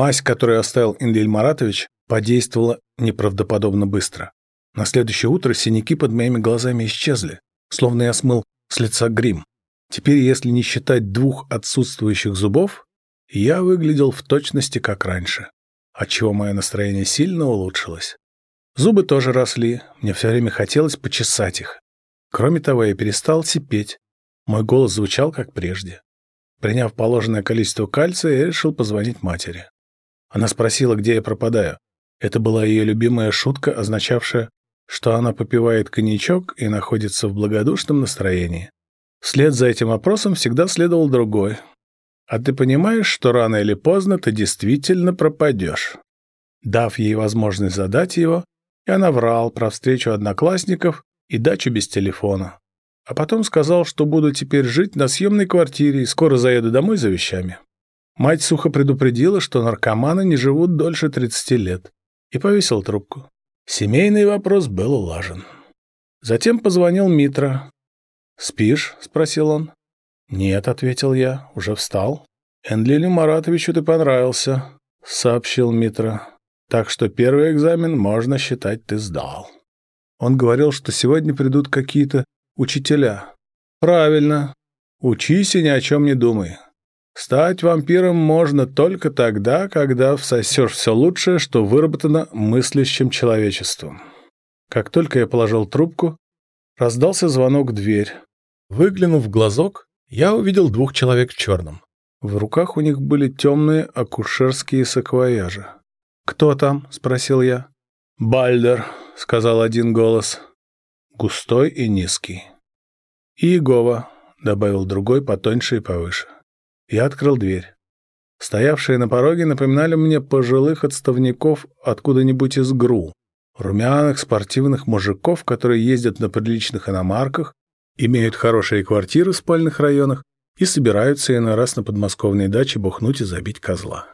Мазь, которую оставил Инлиль Маратович, подействовала неправдоподобно быстро. На следующее утро синяки под моими глазами исчезли, словно я смыл с лица грим. Теперь, если не считать двух отсутствующих зубов, я выглядел в точности как раньше, отчего мое настроение сильно улучшилось. Зубы тоже росли, мне все время хотелось почесать их. Кроме того, я перестал сипеть. Мой голос звучал как прежде. Приняв положенное количество кальция, я решил позвонить матери. Она спросила, где я пропадаю. Это была ее любимая шутка, означавшая, что она попивает коньячок и находится в благодушном настроении. Вслед за этим вопросом всегда следовал другой. «А ты понимаешь, что рано или поздно ты действительно пропадешь?» Дав ей возможность задать его, я наврал про встречу одноклассников и дачу без телефона. А потом сказал, что буду теперь жить на съемной квартире и скоро заеду домой за вещами. Мать сухо предупредила, что наркоманы не живут дольше 30 лет, и повесил трубку. Семейный вопрос был улажен. Затем позвонил Митра. «Спишь?» — спросил он. «Нет», — ответил я, — «уже встал». «Энлилю Маратовичу ты понравился», — сообщил Митра. «Так что первый экзамен, можно считать, ты сдал». Он говорил, что сегодня придут какие-то учителя. «Правильно. Учись и ни о чем не думай. Стать вампиром можно только тогда, когда всосешь все лучшее, что выработано мыслящим человечеством. Как только я положил трубку, раздался звонок в дверь. Выглянув в глазок, я увидел двух человек в черном. В руках у них были темные акушерские саквояжи. «Кто там?» — спросил я. «Бальдер», — сказал один голос. Густой и низкий. «И Иегова», — добавил другой, потоньше и повыше. Я открыл дверь. Стоявшие на пороге напоминали мне пожилых отставников откуда-нибудь из ГРУ. Румяных спортивных мужиков, которые ездят на приличных иномарках, имеют хорошие квартиры в спальных районах и собираются иной раз на подмосковной даче бухнуть и забить козла.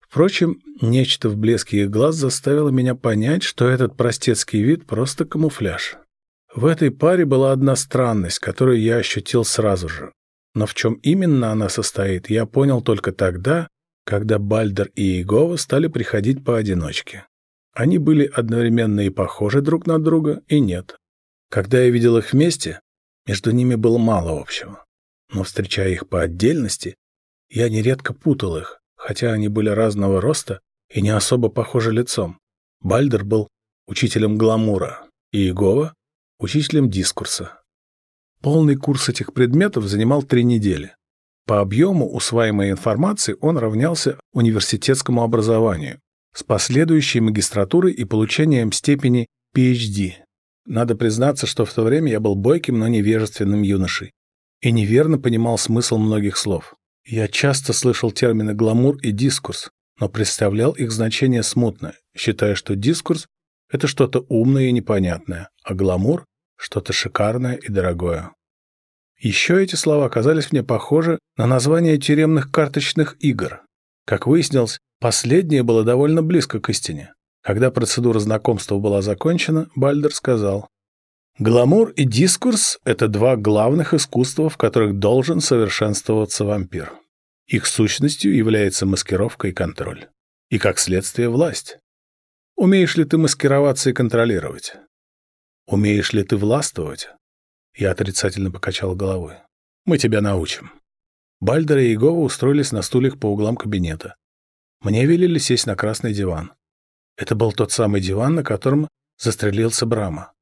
Впрочем, нечто в блеске их глаз заставило меня понять, что этот простецкий вид — просто камуфляж. В этой паре была одна странность, которую я ощутил сразу же. Но в чем именно она состоит, я понял только тогда, когда Бальдер и Иегова стали приходить поодиночке. Они были одновременно и похожи друг на друга, и нет. Когда я видел их вместе, между ними было мало общего. Но встречая их по отдельности, я нередко путал их, хотя они были разного роста и не особо похожи лицом. Бальдер был учителем гламура, и Иегова — учителем дискурса, Полный курс этих предметов занимал три недели. По объему усваиваемой информации он равнялся университетскому образованию с последующей магистратурой и получением степени PhD. Надо признаться, что в то время я был бойким, но невежественным юношей и неверно понимал смысл многих слов. Я часто слышал термины «гламур» и «дискурс», но представлял их значение смутно, считая, что дискурс — это что-то умное и непонятное, а гламур что-то шикарное и дорогое. Еще эти слова оказались мне похожи на название тюремных карточных игр. Как выяснилось, последнее было довольно близко к истине. Когда процедура знакомства была закончена, Бальдер сказал, «Гламур и дискурс — это два главных искусства, в которых должен совершенствоваться вампир. Их сущностью является маскировка и контроль. И, как следствие, власть. Умеешь ли ты маскироваться и контролировать? Умеешь ли ты властвовать? Я отрицательно покачал головой. Мы тебя научим. Бальдер и Егова устроились на стульях по углам кабинета. Мне велели сесть на красный диван. Это был тот самый диван, на котором застрелился Брама.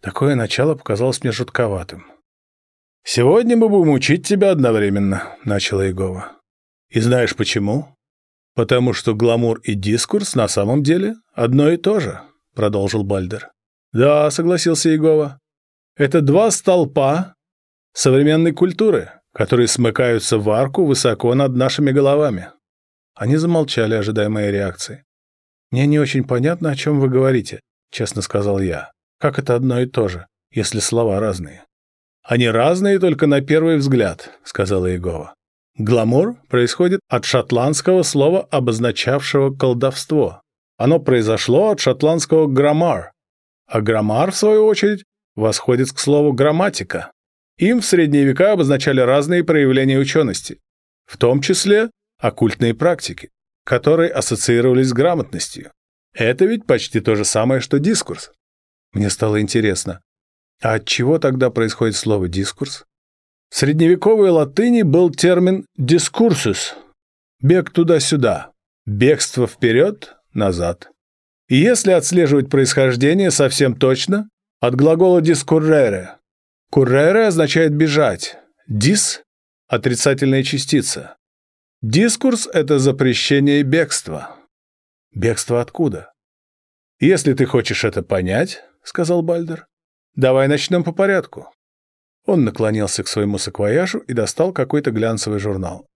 Такое начало показалось мне жутковатым. «Сегодня мы будем учить тебя одновременно», — начала Егова. «И знаешь почему?» «Потому что гламур и дискурс на самом деле одно и то же», — продолжил Бальдер. Да, согласился Егова. Это два столпа современной культуры, которые смыкаются в арку высоко над нашими головами. Они замолчали, ожидая моей реакции. «Мне не очень понятно, о чем вы говорите», — честно сказал я. «Как это одно и то же, если слова разные?» «Они разные только на первый взгляд», — сказала Егова. «Гламур происходит от шотландского слова, обозначавшего колдовство. Оно произошло от шотландского «граммар», а граммар, в свою очередь, восходит к слову «грамматика». Им в средние века обозначали разные проявления учености. в том числе оккультные практики, которые ассоциировались с грамотностью. Это ведь почти то же самое, что дискурс. Мне стало интересно, а от чего тогда происходит слово «дискурс»? В средневековой латыни был термин «дискурсус» – бег туда-сюда, бегство вперед, назад. И если отслеживать происхождение совсем точно, от глагола «дискуррере». «Куррере» означает «бежать», «дис» – отрицательная частица. Дискурс – это запрещение бегства. Бегство откуда? Если ты хочешь это понять, — сказал Бальдер, — давай начнем по порядку. Он наклонился к своему саквояжу и достал какой-то глянцевый журнал.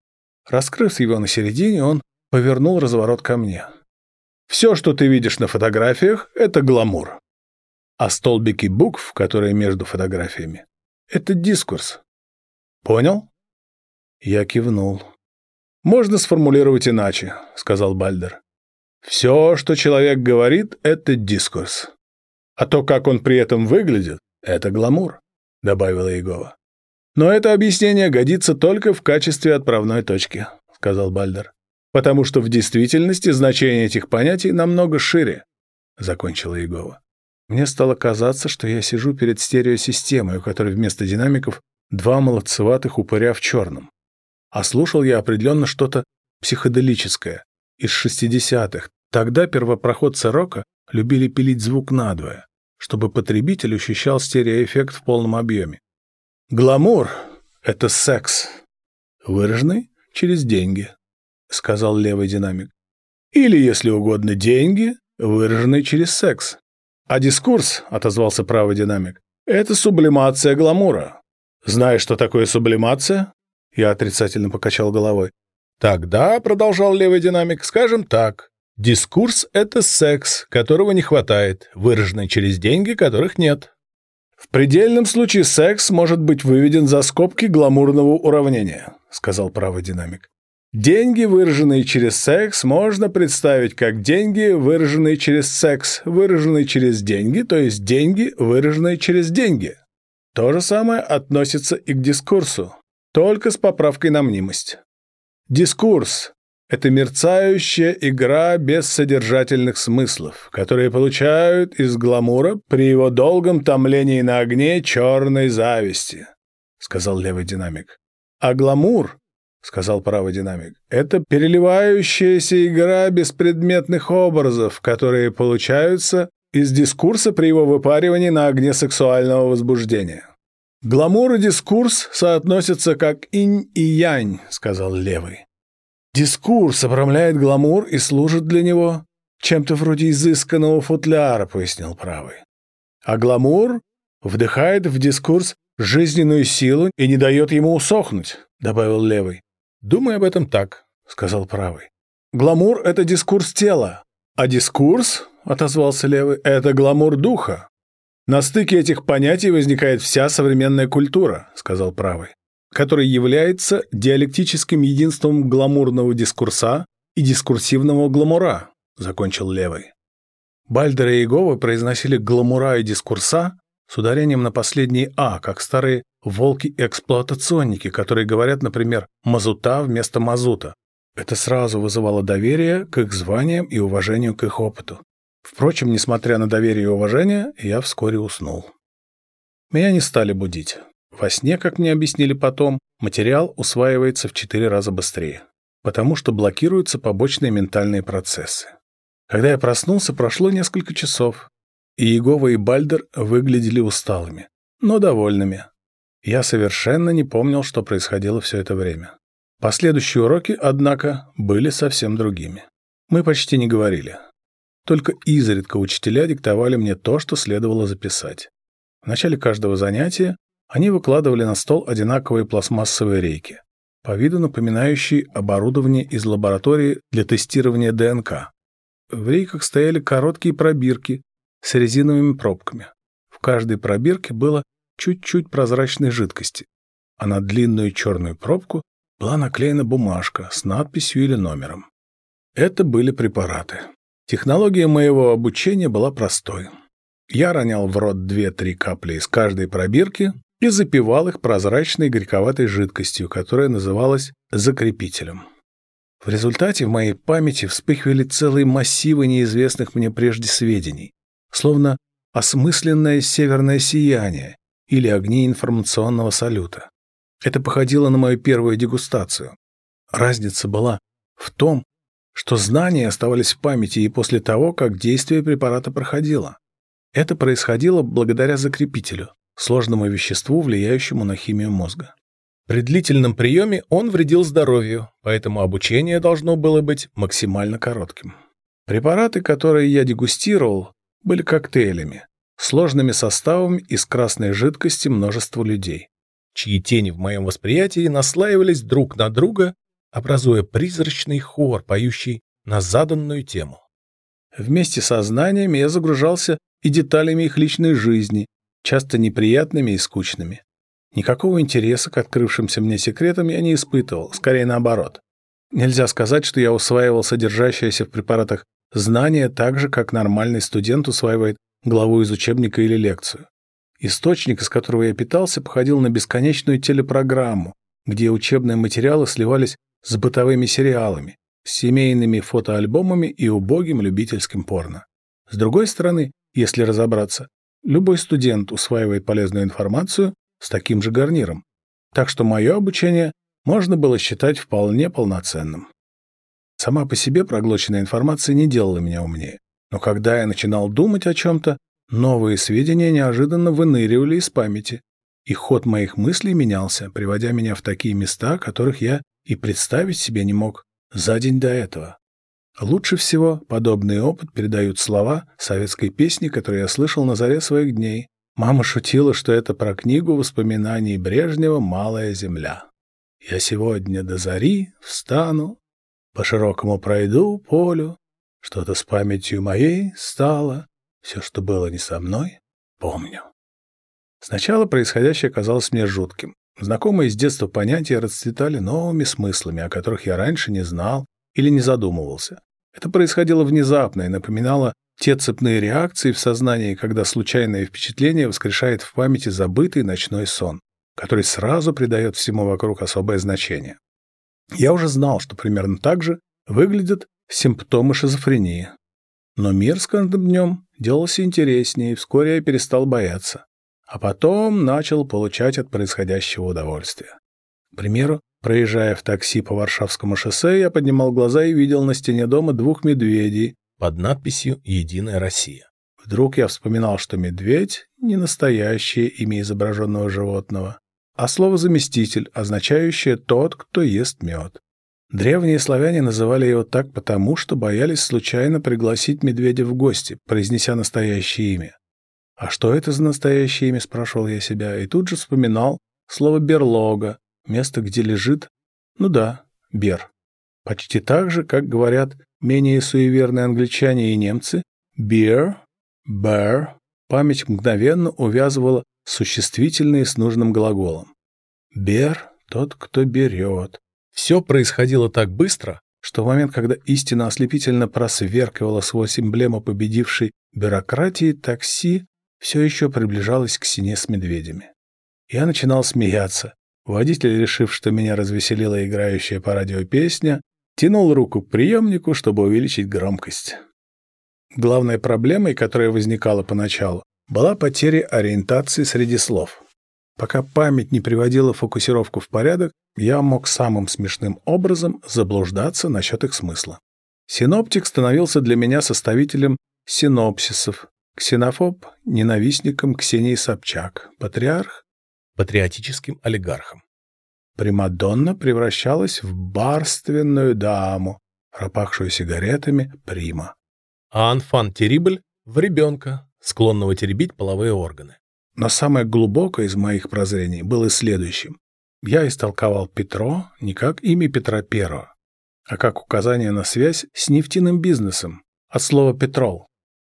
Раскрыв его на середине, он повернул разворот ко мне. Все, что ты видишь на фотографиях, это гламур. А столбики букв, которые между фотографиями, это дискурс. Понял? Я кивнул. Можно сформулировать иначе, сказал Бальдер. Все, что человек говорит, это дискурс. А то, как он при этом выглядит, это гламур, добавила Егова. Но это объяснение годится только в качестве отправной точки, сказал Бальдер потому что в действительности значение этих понятий намного шире», — закончила Егова. Мне стало казаться, что я сижу перед стереосистемой, у которой вместо динамиков два молодцеватых упыря в черном. А слушал я определенно что-то психоделическое, из шестидесятых. Тогда первопроходцы рока любили пилить звук надвое, чтобы потребитель ощущал стереоэффект в полном объеме. Гламур — это секс, выраженный через деньги. — сказал левый динамик. «Или, если угодно, деньги, выраженные через секс». «А дискурс», — отозвался правый динамик, — «это сублимация гламура». «Знаешь, что такое сублимация?» Я отрицательно покачал головой. «Тогда», — продолжал левый динамик, — «скажем так. Дискурс — это секс, которого не хватает, выраженный через деньги, которых нет». «В предельном случае секс может быть выведен за скобки гламурного уравнения», — сказал правый динамик. Деньги, выраженные через секс, можно представить как деньги, выраженные через секс, выраженные через деньги, то есть деньги, выраженные через деньги. То же самое относится и к дискурсу, только с поправкой на мнимость. Дискурс – это мерцающая игра без содержательных смыслов, которые получают из гламура при его долгом томлении на огне черной зависти, сказал левый динамик. А гламур — сказал правый динамик. «Это переливающаяся игра беспредметных образов, которые получаются из дискурса при его выпаривании на огне сексуального возбуждения». «Гламур и дискурс соотносятся как инь и янь», — сказал левый. «Дискурс обрамляет гламур и служит для него чем-то вроде изысканного футляра», — пояснил правый. «А гламур вдыхает в дискурс жизненную силу и не дает ему усохнуть», — добавил левый. «Думай об этом так», — сказал правый. «Гламур — это дискурс тела, а дискурс, — отозвался левый, — это гламур духа. На стыке этих понятий возникает вся современная культура, — сказал правый, который является диалектическим единством гламурного дискурса и дискурсивного гламура, — закончил левый. Бальдер и Иегова произносили гламура и дискурса с ударением на последний «а», как старые волки-эксплуатационники, которые говорят, например, «мазута» вместо «мазута». Это сразу вызывало доверие к их званиям и уважению к их опыту. Впрочем, несмотря на доверие и уважение, я вскоре уснул. Меня не стали будить. Во сне, как мне объяснили потом, материал усваивается в четыре раза быстрее, потому что блокируются побочные ментальные процессы. Когда я проснулся, прошло несколько часов, и Егова и Бальдер выглядели усталыми, но довольными. Я совершенно не помнил, что происходило все это время. Последующие уроки, однако, были совсем другими. Мы почти не говорили. Только изредка учителя диктовали мне то, что следовало записать. В начале каждого занятия они выкладывали на стол одинаковые пластмассовые рейки, по виду напоминающие оборудование из лаборатории для тестирования ДНК. В рейках стояли короткие пробирки с резиновыми пробками. В каждой пробирке было чуть-чуть прозрачной жидкости, а на длинную черную пробку была наклеена бумажка с надписью или номером. Это были препараты. Технология моего обучения была простой. Я ронял в рот две-три капли из каждой пробирки, и запивал их прозрачной горьковатой жидкостью, которая называлась закрепителем. В результате в моей памяти вспыхивали целые массивы неизвестных мне прежде сведений, словно осмысленное северное сияние или огни информационного салюта. Это походило на мою первую дегустацию. Разница была в том, что знания оставались в памяти и после того, как действие препарата проходило. Это происходило благодаря закрепителю, сложному веществу, влияющему на химию мозга. При длительном приеме он вредил здоровью, поэтому обучение должно было быть максимально коротким. Препараты, которые я дегустировал, были коктейлями, сложными составами из красной жидкости множества людей, чьи тени в моем восприятии наслаивались друг на друга, образуя призрачный хор, поющий на заданную тему. Вместе со знаниями я загружался и деталями их личной жизни, часто неприятными и скучными. Никакого интереса к открывшимся мне секретам я не испытывал, скорее наоборот. Нельзя сказать, что я усваивал содержащиеся в препаратах знания так же, как нормальный студент усваивает главу из учебника или лекцию. Источник, из которого я питался, походил на бесконечную телепрограмму, где учебные материалы сливались с бытовыми сериалами, с семейными фотоальбомами и убогим любительским порно. С другой стороны, если разобраться, любой студент усваивает полезную информацию с таким же гарниром. Так что мое обучение можно было считать вполне полноценным. Сама по себе проглоченная информация не делала меня умнее. Но когда я начинал думать о чем-то, новые сведения неожиданно выныривали из памяти, и ход моих мыслей менялся, приводя меня в такие места, которых я и представить себе не мог за день до этого. Лучше всего подобный опыт передают слова советской песни, которые я слышал на заре своих дней, Мама шутила, что это про книгу воспоминаний Брежнева «Малая земля». Я сегодня до зари встану, по широкому пройду полю, что-то с памятью моей стало, все, что было не со мной, помню. Сначала происходящее казалось мне жутким. Знакомые с детства понятия расцветали новыми смыслами, о которых я раньше не знал или не задумывался. Это происходило внезапно и напоминало те цепные реакции в сознании, когда случайное впечатление воскрешает в памяти забытый ночной сон, который сразу придает всему вокруг особое значение. Я уже знал, что примерно так же выглядят симптомы шизофрении. Но мир с каждым днем делался интереснее, и вскоре я перестал бояться. А потом начал получать от происходящего удовольствие. К примеру, проезжая в такси по Варшавскому шоссе, я поднимал глаза и видел на стене дома двух медведей, под надписью «Единая Россия». Вдруг я вспоминал, что медведь – не настоящее имя изображенного животного, а слово «заместитель», означающее «тот, кто ест мед». Древние славяне называли его так потому, что боялись случайно пригласить медведя в гости, произнеся настоящее имя. «А что это за настоящее имя?» – спрашивал я себя, и тут же вспоминал слово «берлога», место, где лежит, ну да, бер. Почти так же, как говорят менее суеверные англичане и немцы, beer, bear, память мгновенно увязывала существительные с нужным глаголом. Bear – тот, кто берет. Все происходило так быстро, что в момент, когда истина ослепительно просверкивала сквозь эмблему победившей бюрократии, такси все еще приближалось к стене с медведями. Я начинал смеяться. Водитель, решив, что меня развеселила играющая по радио песня, Тянул руку к приемнику, чтобы увеличить громкость. Главной проблемой, которая возникала поначалу, была потеря ориентации среди слов. Пока память не приводила фокусировку в порядок, я мог самым смешным образом заблуждаться насчет их смысла. Синоптик становился для меня составителем синопсисов, ксенофоб – ненавистником Ксении Собчак, патриарх – патриотическим олигархом. Примадонна превращалась в барственную даму, пропахшую сигаретами прима. А анфан Терибль — в ребенка, склонного теребить половые органы. Но самое глубокое из моих прозрений было следующим. Я истолковал Петро не как имя Петра Первого, а как указание на связь с нефтяным бизнесом, от слова «петрол».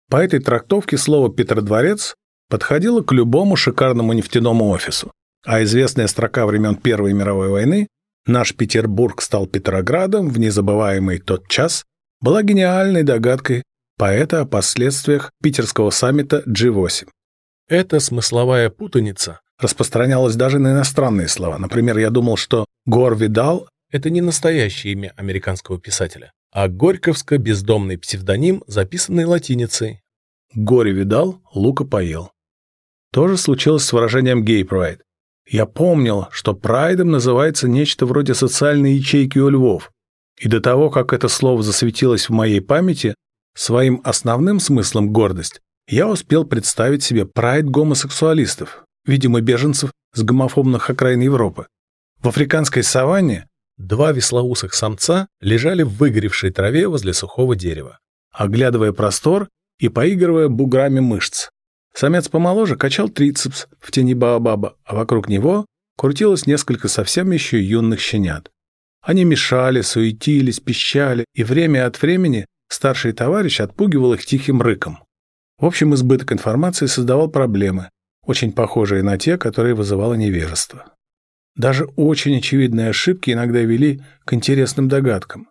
По этой трактовке слово «Петродворец» подходило к любому шикарному нефтяному офису. А известная строка времен Первой мировой войны «Наш Петербург стал Петроградом в незабываемый тот час» была гениальной догадкой поэта о последствиях питерского саммита G8. Эта смысловая путаница распространялось даже на иностранные слова. Например, я думал, что Гор Видал – это не настоящее имя американского писателя, а горьковско-бездомный псевдоним, записанный латиницей. Горе видал, лука поел. То же случилось с выражением «гей прайд». Я помнил, что прайдом называется нечто вроде социальной ячейки у львов. И до того, как это слово засветилось в моей памяти, своим основным смыслом гордость, я успел представить себе прайд гомосексуалистов, видимо, беженцев с гомофобных окраин Европы. В африканской саванне два веслоусых самца лежали в выгоревшей траве возле сухого дерева, оглядывая простор и поигрывая буграми мышц. Самец помоложе качал трицепс в тени Баобаба, а вокруг него крутилось несколько совсем еще юных щенят. Они мешали, суетились, пищали, и время от времени старший товарищ отпугивал их тихим рыком. В общем, избыток информации создавал проблемы, очень похожие на те, которые вызывало невежество. Даже очень очевидные ошибки иногда вели к интересным догадкам.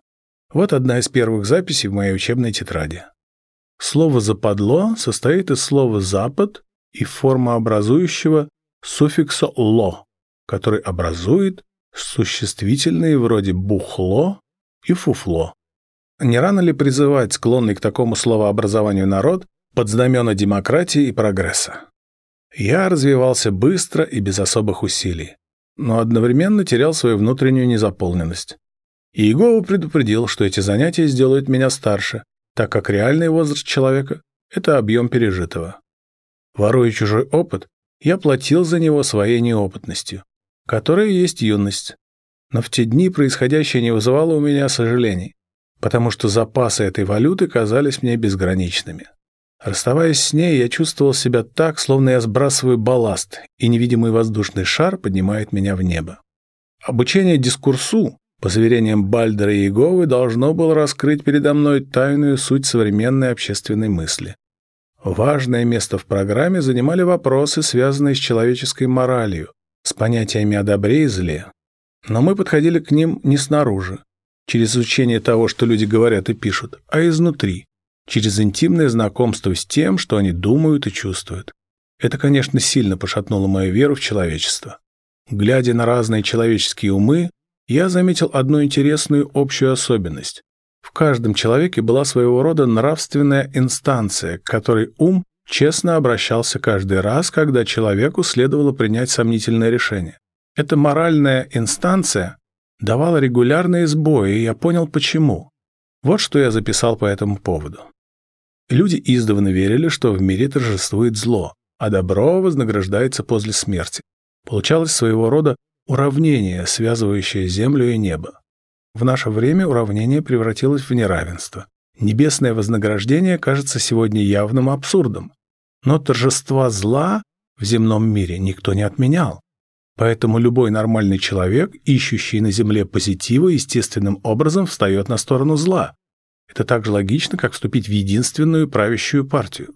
Вот одна из первых записей в моей учебной тетради. Слово «западло» состоит из слова «запад» и формообразующего суффикса «ло», который образует существительные вроде «бухло» и «фуфло». Не рано ли призывать склонный к такому словообразованию народ под знамена демократии и прогресса? Я развивался быстро и без особых усилий, но одновременно терял свою внутреннюю незаполненность. Иегова предупредил, что эти занятия сделают меня старше, так как реальный возраст человека – это объем пережитого. Воруя чужой опыт, я платил за него своей неопытностью, которая есть юность. Но в те дни происходящее не вызывало у меня сожалений, потому что запасы этой валюты казались мне безграничными. Расставаясь с ней, я чувствовал себя так, словно я сбрасываю балласт, и невидимый воздушный шар поднимает меня в небо. Обучение дискурсу по заверениям Бальдера и Иеговы, должно было раскрыть передо мной тайную суть современной общественной мысли. Важное место в программе занимали вопросы, связанные с человеческой моралью, с понятиями о добре и зле. Но мы подходили к ним не снаружи, через изучение того, что люди говорят и пишут, а изнутри, через интимное знакомство с тем, что они думают и чувствуют. Это, конечно, сильно пошатнуло мою веру в человечество. Глядя на разные человеческие умы, я заметил одну интересную общую особенность. В каждом человеке была своего рода нравственная инстанция, к которой ум честно обращался каждый раз, когда человеку следовало принять сомнительное решение. Эта моральная инстанция давала регулярные сбои, и я понял почему. Вот что я записал по этому поводу. Люди издавна верили, что в мире торжествует зло, а добро вознаграждается после смерти. Получалось своего рода Уравнение, связывающее Землю и небо. В наше время уравнение превратилось в неравенство. Небесное вознаграждение кажется сегодня явным абсурдом. Но торжества зла в земном мире никто не отменял. Поэтому любой нормальный человек, ищущий на Земле позитива, естественным образом встает на сторону зла. Это так же логично, как вступить в единственную правящую партию.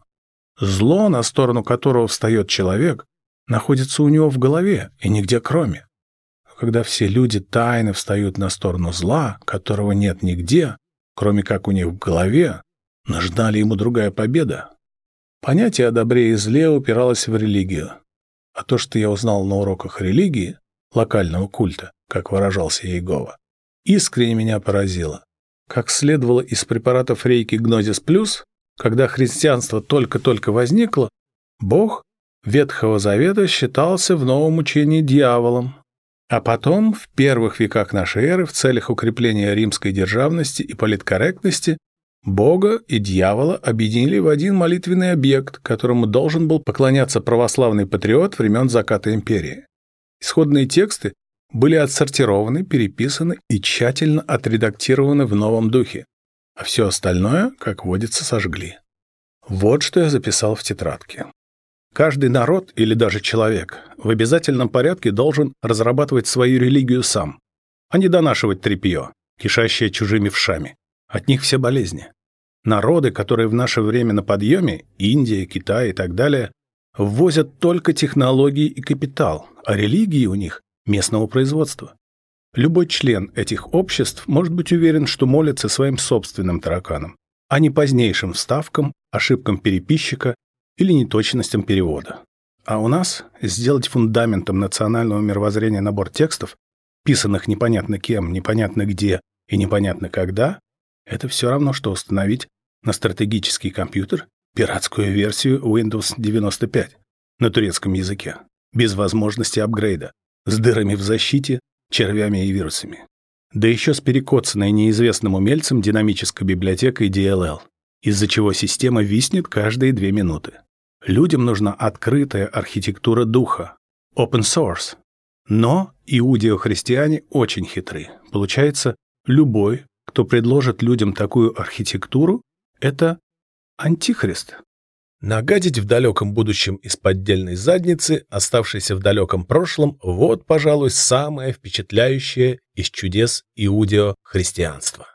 Зло, на сторону которого встает человек, находится у него в голове и нигде кроме когда все люди тайно встают на сторону зла, которого нет нигде, кроме как у них в голове, нужна ли ему другая победа? Понятие о добре и зле упиралось в религию. А то, что я узнал на уроках религии, локального культа, как выражался Иегова, искренне меня поразило. Как следовало из препаратов рейки Гнозис Плюс, когда христианство только-только возникло, Бог Ветхого Завета считался в новом учении дьяволом, а потом, в первых веках нашей эры, в целях укрепления римской державности и политкорректности, Бога и дьявола объединили в один молитвенный объект, которому должен был поклоняться православный патриот времен заката империи. Исходные тексты были отсортированы, переписаны и тщательно отредактированы в новом духе, а все остальное, как водится, сожгли. Вот что я записал в тетрадке. Каждый народ или даже человек в обязательном порядке должен разрабатывать свою религию сам, а не донашивать тряпье, кишащее чужими вшами. От них все болезни. Народы, которые в наше время на подъеме, Индия, Китай и так далее, ввозят только технологии и капитал, а религии у них местного производства. Любой член этих обществ может быть уверен, что молится своим собственным тараканам, а не позднейшим вставкам, ошибкам переписчика или неточностям перевода. А у нас сделать фундаментом национального мировоззрения набор текстов, писанных непонятно кем, непонятно где и непонятно когда, это все равно, что установить на стратегический компьютер пиратскую версию Windows 95 на турецком языке, без возможности апгрейда, с дырами в защите, червями и вирусами. Да еще с перекоцанной неизвестным умельцем динамической библиотекой DLL, из-за чего система виснет каждые две минуты. Людям нужна открытая архитектура духа, open source. Но иудео-христиане очень хитры. Получается, любой, кто предложит людям такую архитектуру, это антихрист. Нагадить в далеком будущем из поддельной задницы, оставшейся в далеком прошлом, вот, пожалуй, самое впечатляющее из чудес иудео-христианства.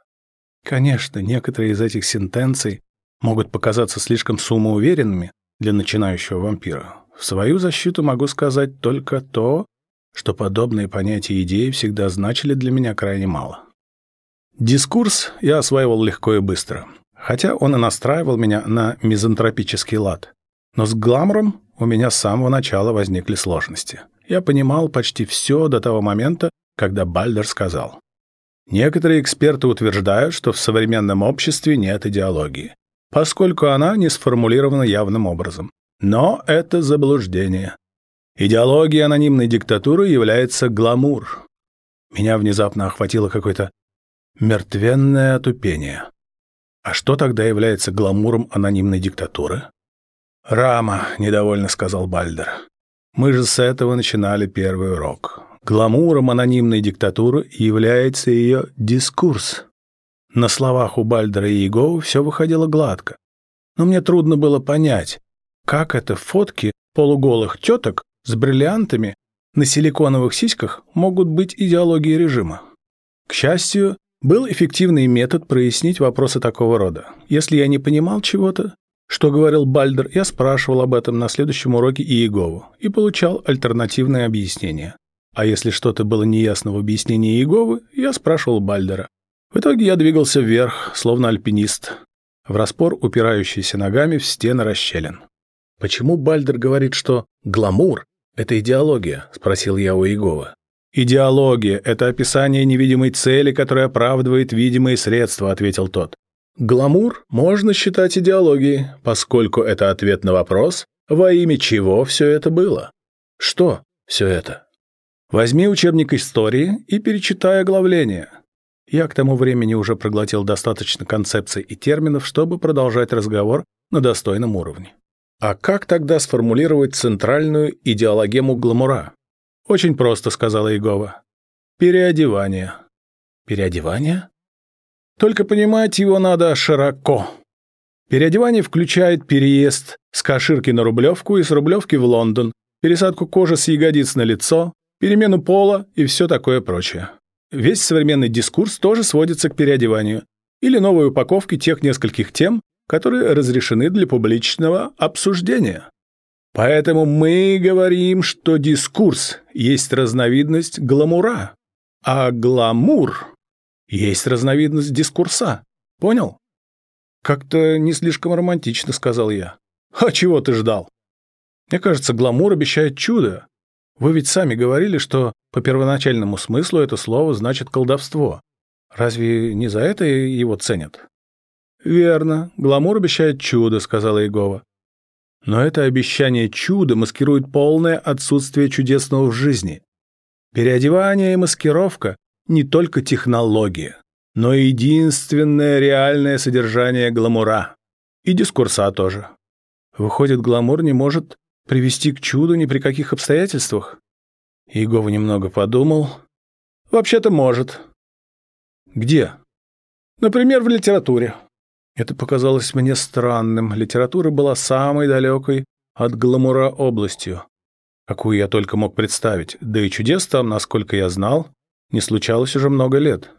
Конечно, некоторые из этих сентенций могут показаться слишком самоуверенными для начинающего вампира. В свою защиту могу сказать только то, что подобные понятия и идеи всегда значили для меня крайне мало. Дискурс я осваивал легко и быстро, хотя он и настраивал меня на мизантропический лад. Но с гламуром у меня с самого начала возникли сложности. Я понимал почти все до того момента, когда Бальдер сказал. Некоторые эксперты утверждают, что в современном обществе нет идеологии, поскольку она не сформулирована явным образом. Но это заблуждение. Идеология анонимной диктатуры является гламур. Меня внезапно охватило какое-то мертвенное отупение. А что тогда является гламуром анонимной диктатуры? «Рама», — недовольно сказал Бальдер. «Мы же с этого начинали первый урок. Гламуром анонимной диктатуры является ее дискурс. На словах у Бальдера и Иеговы все выходило гладко. Но мне трудно было понять, как это фотки полуголых теток с бриллиантами на силиконовых сиськах могут быть идеологией режима. К счастью, был эффективный метод прояснить вопросы такого рода. Если я не понимал чего-то, что говорил Бальдер, я спрашивал об этом на следующем уроке Иегову и получал альтернативное объяснение. А если что-то было неясно в объяснении Иеговы, я спрашивал Бальдера. В итоге я двигался вверх, словно альпинист, в распор упирающийся ногами в стены расщелин. «Почему Бальдер говорит, что гламур — это идеология?» — спросил я у Иегова. «Идеология — это описание невидимой цели, которая оправдывает видимые средства», — ответил тот. «Гламур можно считать идеологией, поскольку это ответ на вопрос, во имя чего все это было. Что все это?» Возьми учебник истории и перечитай оглавление. Я к тому времени уже проглотил достаточно концепций и терминов, чтобы продолжать разговор на достойном уровне. А как тогда сформулировать центральную идеологему гламура? Очень просто, сказала Егова. Переодевание. Переодевание? Только понимать его надо широко. Переодевание включает переезд с Каширки на Рублевку и с Рублевки в Лондон, пересадку кожи с ягодиц на лицо, перемену пола и все такое прочее. Весь современный дискурс тоже сводится к переодеванию или новой упаковке тех нескольких тем, которые разрешены для публичного обсуждения. Поэтому мы говорим, что дискурс есть разновидность гламура, а гламур есть разновидность дискурса. Понял? Как-то не слишком романтично, сказал я. А чего ты ждал? Мне кажется, гламур обещает чудо, вы ведь сами говорили, что по первоначальному смыслу это слово значит колдовство. Разве не за это его ценят? Верно. Гламур обещает чудо, сказала Егова. Но это обещание чуда маскирует полное отсутствие чудесного в жизни. Переодевание и маскировка не только технология, но и единственное реальное содержание гламура. И дискурса тоже. Выходит, гламур не может Привести к чуду ни при каких обстоятельствах? Егова немного подумал. Вообще-то может. Где? Например, в литературе. Это показалось мне странным. Литература была самой далекой от гламура областью, какую я только мог представить. Да и чудес там, насколько я знал, не случалось уже много лет.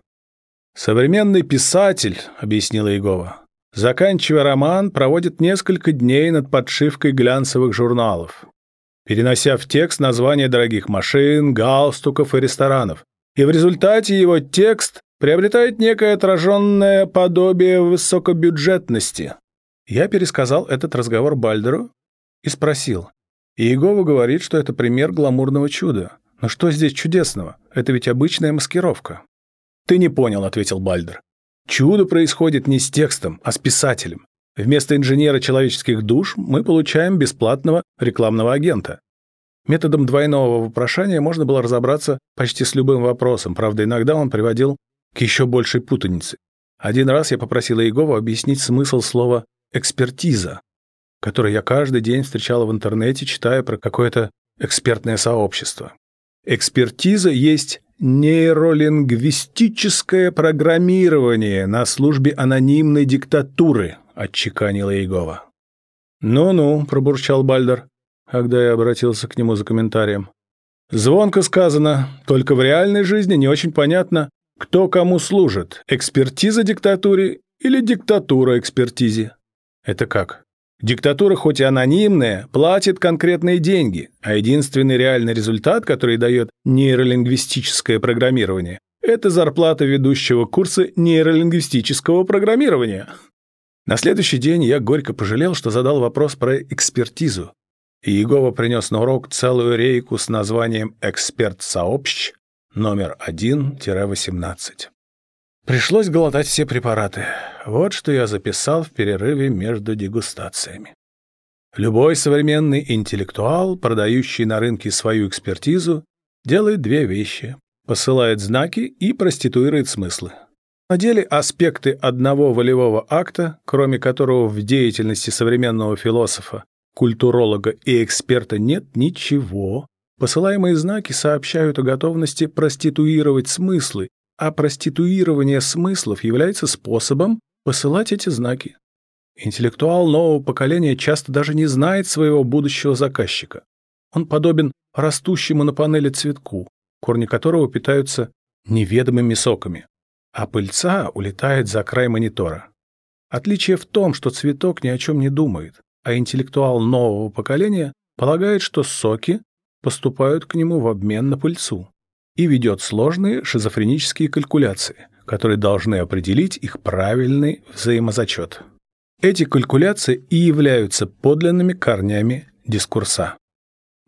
«Современный писатель», — объяснила Егова, Заканчивая роман, проводит несколько дней над подшивкой глянцевых журналов, перенося в текст названия дорогих машин, галстуков и ресторанов. И в результате его текст приобретает некое отраженное подобие высокобюджетности. Я пересказал этот разговор Бальдеру и спросил, Иегова говорит, что это пример гламурного чуда. Но что здесь чудесного? Это ведь обычная маскировка. «Ты не понял», — ответил Бальдер. «Чудо происходит не с текстом, а с писателем. Вместо инженера человеческих душ мы получаем бесплатного рекламного агента. Методом двойного вопрошания можно было разобраться почти с любым вопросом, правда, иногда он приводил к еще большей путанице. Один раз я попросил Иегову объяснить смысл слова «экспертиза», которое я каждый день встречала в интернете, читая про какое-то экспертное сообщество. Экспертиза есть нейролингвистическое программирование на службе анонимной диктатуры, отчеканила Иегова. «Ну-ну», — пробурчал Бальдер когда я обратился к нему за комментарием. Звонко сказано, только в реальной жизни не очень понятно, кто кому служит, экспертиза диктатуре или диктатура экспертизе. Это как? Диктатура, хоть и анонимная, платит конкретные деньги, а единственный реальный результат, который дает нейролингвистическое программирование, это зарплата ведущего курса нейролингвистического программирования. На следующий день я горько пожалел, что задал вопрос про экспертизу, и Егова принес на урок целую рейку с названием «Эксперт сообщ» номер 1-18. Пришлось глотать все препараты. Вот что я записал в перерыве между дегустациями. Любой современный интеллектуал, продающий на рынке свою экспертизу, делает две вещи – посылает знаки и проституирует смыслы. На деле аспекты одного волевого акта, кроме которого в деятельности современного философа культуролога и эксперта нет ничего. Посылаемые знаки сообщают о готовности проституировать смыслы, а проституирование смыслов является способом посылать эти знаки. Интеллектуал нового поколения часто даже не знает своего будущего заказчика. Он подобен растущему на панели цветку, корни которого питаются неведомыми соками, а пыльца улетает за край монитора. Отличие в том, что цветок ни о чем не думает а интеллектуал нового поколения полагает, что соки поступают к нему в обмен на пыльцу и ведет сложные шизофренические калькуляции, которые должны определить их правильный взаимозачет. Эти калькуляции и являются подлинными корнями дискурса.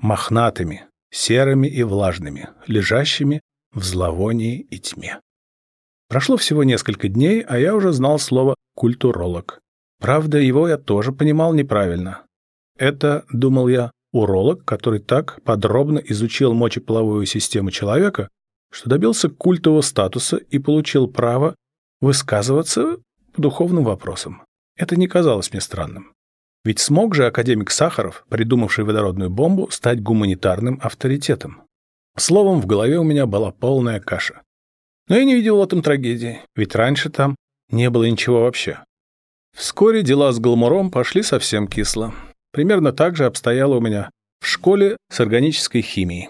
Мохнатыми, серыми и влажными, лежащими в зловонии и тьме. Прошло всего несколько дней, а я уже знал слово «культуролог». Правда, его я тоже понимал неправильно. Это, думал я, уролог, который так подробно изучил мочеполовую систему человека, что добился культового статуса и получил право высказываться по духовным вопросам. Это не казалось мне странным. Ведь смог же академик Сахаров, придумавший водородную бомбу, стать гуманитарным авторитетом. Словом, в голове у меня была полная каша. Но я не видел в этом трагедии, ведь раньше там не было ничего вообще. Вскоре дела с Гламуром пошли совсем кисло. Примерно так же обстояло у меня в школе с органической химией.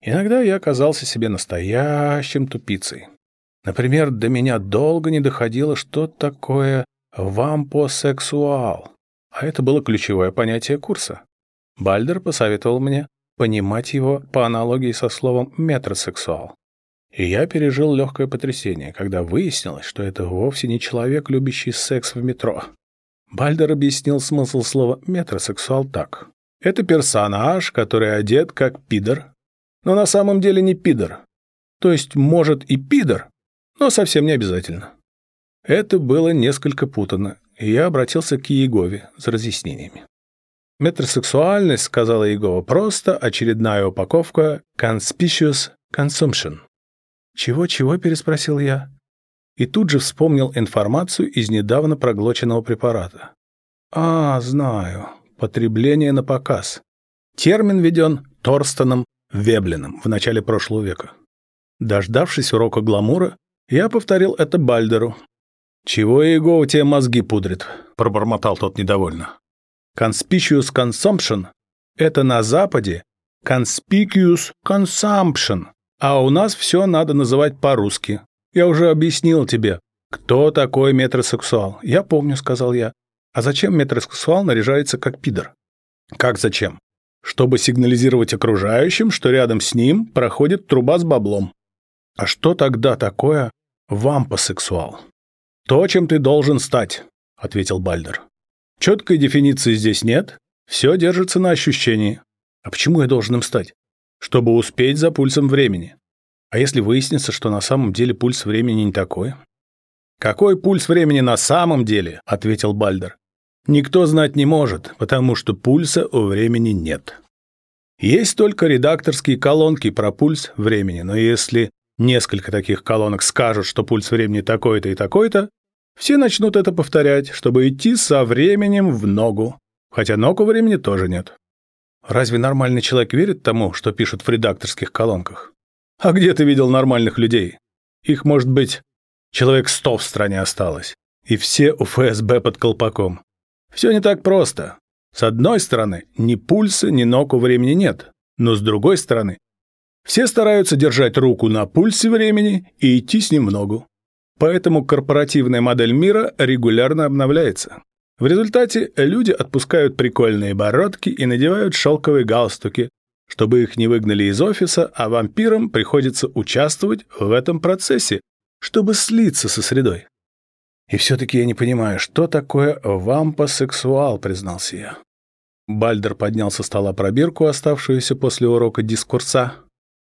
Иногда я оказался себе настоящим тупицей. Например, до меня долго не доходило, что такое вампосексуал. А это было ключевое понятие курса. Бальдер посоветовал мне понимать его по аналогии со словом метросексуал. И я пережил легкое потрясение, когда выяснилось, что это вовсе не человек, любящий секс в метро. Бальдер объяснил смысл слова «метросексуал» так. Это персонаж, который одет как пидор, но на самом деле не пидор. То есть, может и пидор, но совсем не обязательно. Это было несколько путано, и я обратился к Иегове за разъяснениями. Метросексуальность, сказала Иегова, просто очередная упаковка conspicuous consumption. «Чего-чего?» – переспросил я. И тут же вспомнил информацию из недавно проглоченного препарата. «А, знаю. Потребление на показ. Термин введен Торстоном Веблиным в начале прошлого века. Дождавшись урока гламура, я повторил это Бальдеру. «Чего его у тебя мозги пудрит?» – пробормотал тот недовольно. «Conspicuous consumption – это на Западе conspicuous consumption, а у нас все надо называть по-русски. Я уже объяснил тебе, кто такой метросексуал. Я помню, сказал я. А зачем метросексуал наряжается как пидор? Как зачем? Чтобы сигнализировать окружающим, что рядом с ним проходит труба с баблом. А что тогда такое вампосексуал? То, чем ты должен стать, ответил Бальдер. Четкой дефиниции здесь нет, все держится на ощущении. А почему я должен им стать? Чтобы успеть за пульсом времени. А если выяснится, что на самом деле пульс времени не такой? «Какой пульс времени на самом деле?» – ответил Бальдер. «Никто знать не может, потому что пульса у времени нет. Есть только редакторские колонки про пульс времени, но если несколько таких колонок скажут, что пульс времени такой-то и такой-то, все начнут это повторять, чтобы идти со временем в ногу. Хотя ног у времени тоже нет. Разве нормальный человек верит тому, что пишут в редакторских колонках? А где ты видел нормальных людей? Их, может быть, Человек сто в стране осталось. И все у ФСБ под колпаком. Все не так просто. С одной стороны, ни пульса, ни ног у времени нет. Но с другой стороны, все стараются держать руку на пульсе времени и идти с ним в ногу. Поэтому корпоративная модель мира регулярно обновляется. В результате люди отпускают прикольные бородки и надевают шелковые галстуки, чтобы их не выгнали из офиса, а вампирам приходится участвовать в этом процессе, чтобы слиться со средой. И все-таки я не понимаю, что такое вампосексуал, признался я. Бальдер поднял со стола пробирку, оставшуюся после урока дискурса.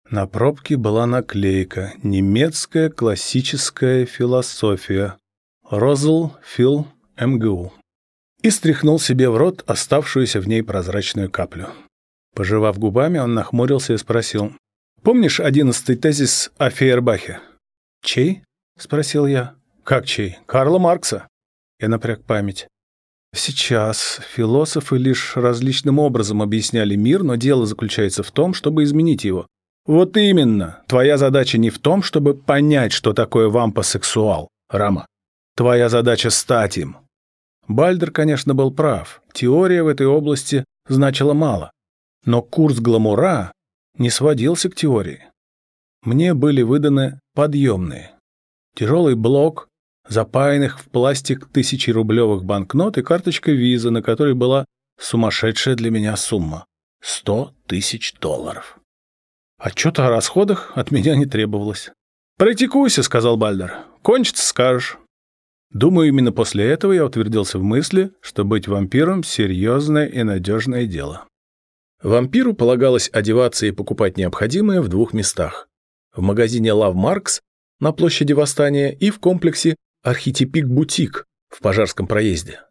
На пробке была наклейка «Немецкая классическая философия». Розл Фил МГУ. И стряхнул себе в рот оставшуюся в ней прозрачную каплю. Пожевав губами, он нахмурился и спросил. «Помнишь одиннадцатый тезис о Фейербахе?» «Чей?» — спросил я. «Как чей? Карла Маркса». Я напряг память. Сейчас философы лишь различным образом объясняли мир, но дело заключается в том, чтобы изменить его. Вот именно. Твоя задача не в том, чтобы понять, что такое вампосексуал, Рама. Твоя задача стать им. Бальдер, конечно, был прав. Теория в этой области значила мало. Но курс гламура не сводился к теории мне были выданы подъемные. Тяжелый блок, запаянных в пластик тысячерублевых банкнот и карточка виза, на которой была сумасшедшая для меня сумма — сто тысяч долларов. Отчета о расходах от меня не требовалось. «Практикуйся», — сказал Бальдер. «Кончится, скажешь». Думаю, именно после этого я утвердился в мысли, что быть вампиром — серьезное и надежное дело. Вампиру полагалось одеваться и покупать необходимое в двух местах в магазине Love Marks на площади Восстания и в комплексе Архитипик Бутик в Пожарском проезде.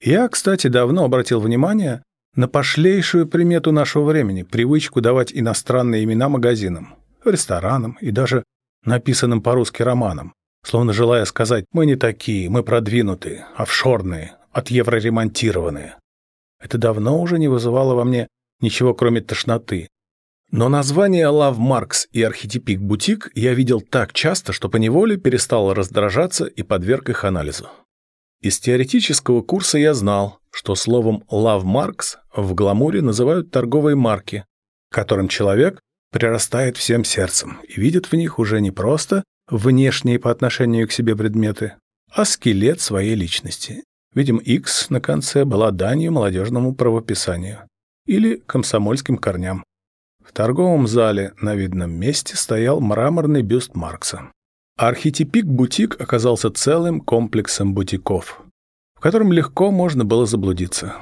Я, кстати, давно обратил внимание на пошлейшую примету нашего времени, привычку давать иностранные имена магазинам, ресторанам и даже написанным по-русски романам, словно желая сказать «мы не такие, мы продвинутые, офшорные, от евро ремонтированные». Это давно уже не вызывало во мне ничего, кроме тошноты, но название Love Marks и архетипик Бутик я видел так часто, что поневоле перестал раздражаться и подверг их анализу. Из теоретического курса я знал, что словом Love Marks в гламуре называют торговые марки, которым человек прирастает всем сердцем и видит в них уже не просто внешние по отношению к себе предметы, а скелет своей личности. Видим, X на конце была данью молодежному правописанию или комсомольским корням. В торговом зале на видном месте стоял мраморный бюст Маркса. Архетипик-бутик оказался целым комплексом бутиков, в котором легко можно было заблудиться.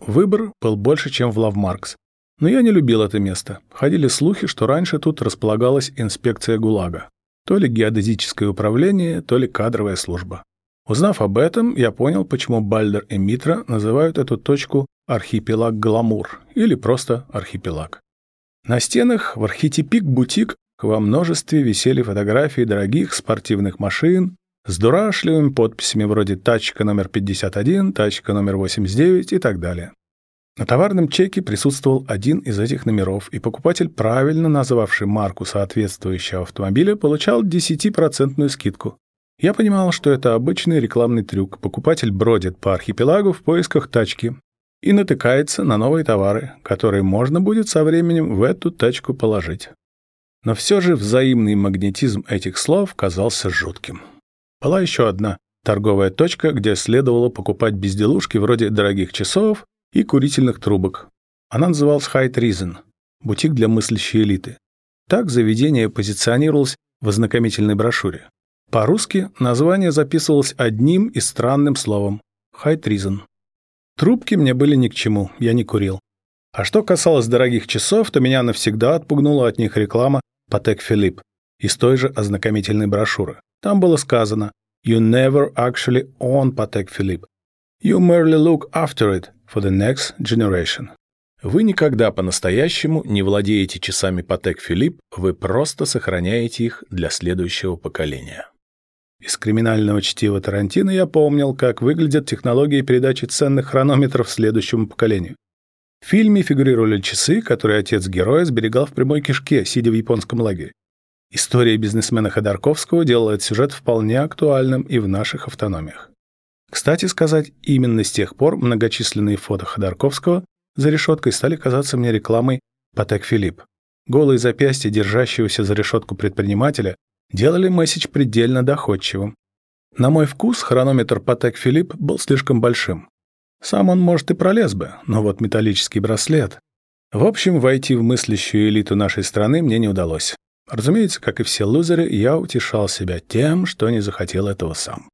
Выбор был больше, чем в Лавмаркс. Но я не любил это место. Ходили слухи, что раньше тут располагалась инспекция ГУЛАГа. То ли геодезическое управление, то ли кадровая служба. Узнав об этом, я понял, почему Бальдер и Митра называют эту точку архипелаг Гламур или просто архипелаг. На стенах в архетипик-бутик во множестве висели фотографии дорогих спортивных машин с дурашливыми подписями вроде «Тачка номер 51», «Тачка номер 89» и так далее. На товарном чеке присутствовал один из этих номеров, и покупатель, правильно называвший марку соответствующего автомобиля, получал 10% скидку. Я понимал, что это обычный рекламный трюк. Покупатель бродит по архипелагу в поисках тачки, и натыкается на новые товары, которые можно будет со временем в эту тачку положить. Но все же взаимный магнетизм этих слов казался жутким. Была еще одна торговая точка, где следовало покупать безделушки вроде дорогих часов и курительных трубок. Она называлась High Treason – бутик для мыслящей элиты. Так заведение позиционировалось в ознакомительной брошюре. По-русски название записывалось одним и странным словом – High Treason. Трубки мне были ни к чему, я не курил. А что касалось дорогих часов, то меня навсегда отпугнула от них реклама Patek Philippe из той же ознакомительной брошюры. Там было сказано «You never actually own Patek Philippe. You merely look after it for the next generation». Вы никогда по-настоящему не владеете часами Patek Philippe, вы просто сохраняете их для следующего поколения. Из криминального чтива Тарантино я помнил, как выглядят технологии передачи ценных хронометров следующему поколению. В фильме фигурировали часы, которые отец героя сберегал в прямой кишке, сидя в японском лагере. История бизнесмена Ходорковского делает сюжет вполне актуальным и в наших автономиях. Кстати сказать, именно с тех пор многочисленные фото Ходорковского за решеткой стали казаться мне рекламой Патек Филипп. Голые запястья держащегося за решетку предпринимателя делали месседж предельно доходчивым. На мой вкус хронометр Патек Филипп был слишком большим. Сам он, может, и пролез бы, но вот металлический браслет... В общем, войти в мыслящую элиту нашей страны мне не удалось. Разумеется, как и все лузеры, я утешал себя тем, что не захотел этого сам.